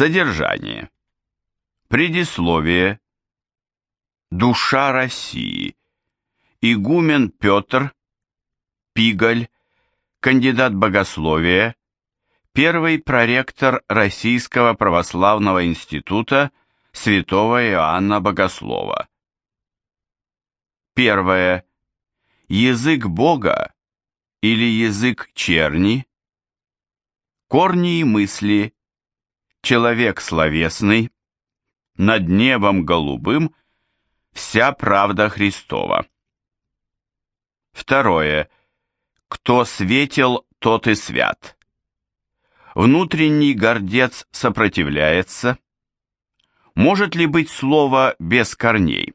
Содержание. Предисловие. Душа России. Игумен Петр, Пиголь, кандидат богословия, первый проректор Российского православного института святого Иоанна Богослова. Первое. Язык Бога или язык черни. Корни и мысли. Человек словесный. Над небом голубым вся правда Христова. Второе. Кто светил, тот и свят. Внутренний гордец сопротивляется. Может ли быть слово без корней?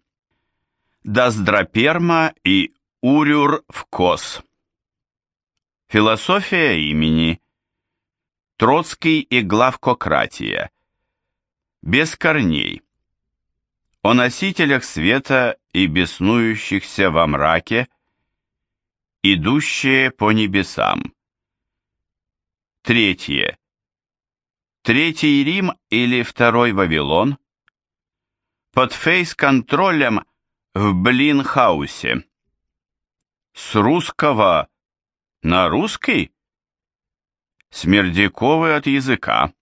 Доздроперма и урюр в кос. Философия имени. Троцкий и главкократия. Без корней. О носителях света и беснующихся во мраке, идущие по небесам. Третье. Третий Рим или Второй Вавилон под фейс-контролем в Блинхаусе. С русского на русский? Смердяковы от языка.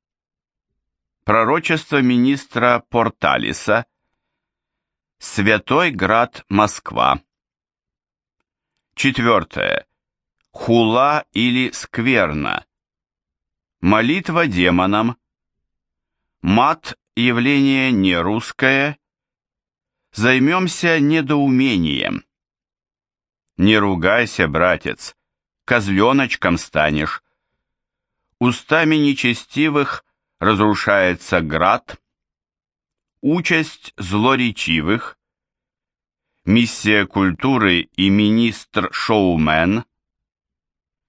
Пророчество министра Порталиса. Святой град Москва. Четвертое. Хула или скверна. Молитва демонам. Мат – явление не русское. Займемся недоумением. Не ругайся, братец, козленочком станешь. Устами нечестивых разрушается град. Участь злоречивых. Миссия культуры и министр-шоумен.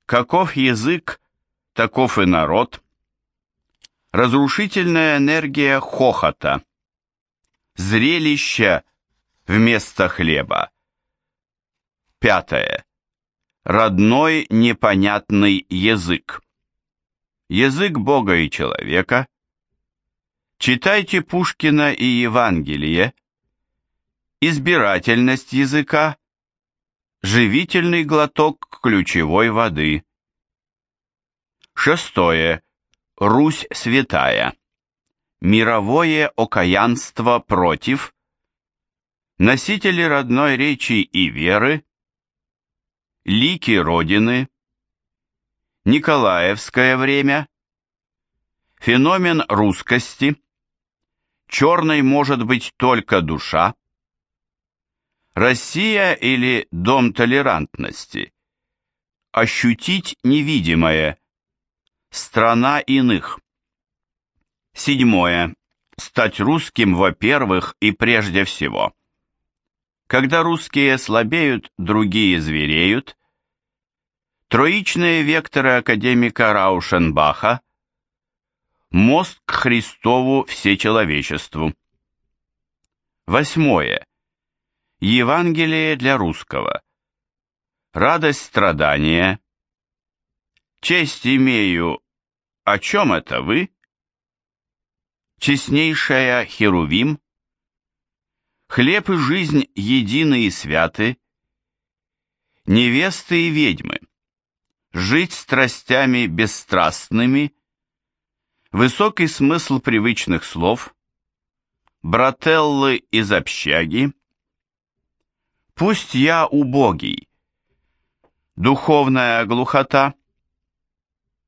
Каков язык, таков и народ. Разрушительная энергия хохота. Зрелище вместо хлеба. Пятое. Родной непонятный язык. Язык Бога и человека. Читайте Пушкина и Евангелие. Избирательность языка. Живительный глоток ключевой воды. Шестое. Русь святая. Мировое окаянство против. Носители родной речи и веры. Лики Родины. Николаевское время. Феномен русскости. Черной может быть только душа. Россия или дом толерантности. Ощутить невидимое. Страна иных. Седьмое. Стать русским, во-первых, и прежде всего. Когда русские слабеют, другие звереют. Троичные векторы академика Раушенбаха. Мост к Христову всечеловечеству. Восьмое. Евангелие для русского. Радость страдания. Честь имею о чем это вы? Честнейшая Херувим, хлеб и жизнь едины и святы, невесты и ведьмы, жить страстями бесстрастными, высокий смысл привычных слов, брателлы из общаги, пусть я убогий, духовная глухота,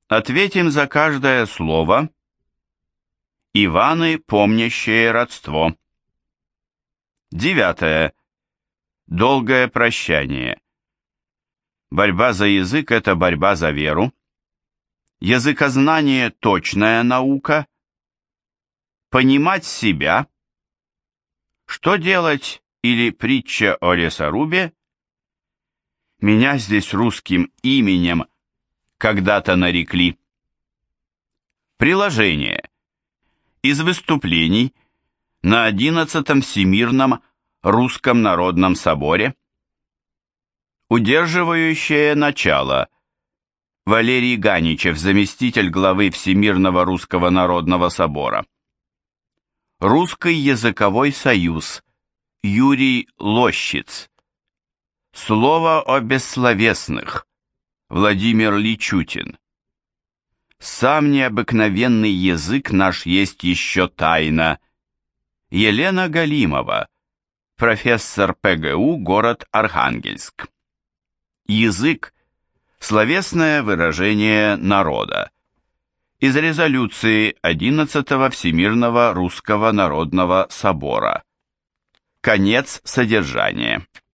Ответим за каждое слово. Иваны, помнящие родство. Девятое. Долгое прощание. Борьба за язык – это борьба за веру. Языкознание – точная наука. Понимать себя. Что делать или притча о лесорубе? Меня здесь русским именем – когда-то нарекли. Приложение. Из выступлений на 11 Всемирном Русском Народном Соборе. Удерживающее начало. Валерий Ганичев, заместитель главы Всемирного Русского Народного Собора. Русский языковой союз. Юрий Лощиц. Слово о бессловесных. Владимир Личутин. Сам необыкновенный язык наш есть еще тайна. Елена Галимова. Профессор ПГУ, город Архангельск. Язык – словесное выражение народа. Из резолюции 11 Всемирного Русского Народного Собора. Конец содержания.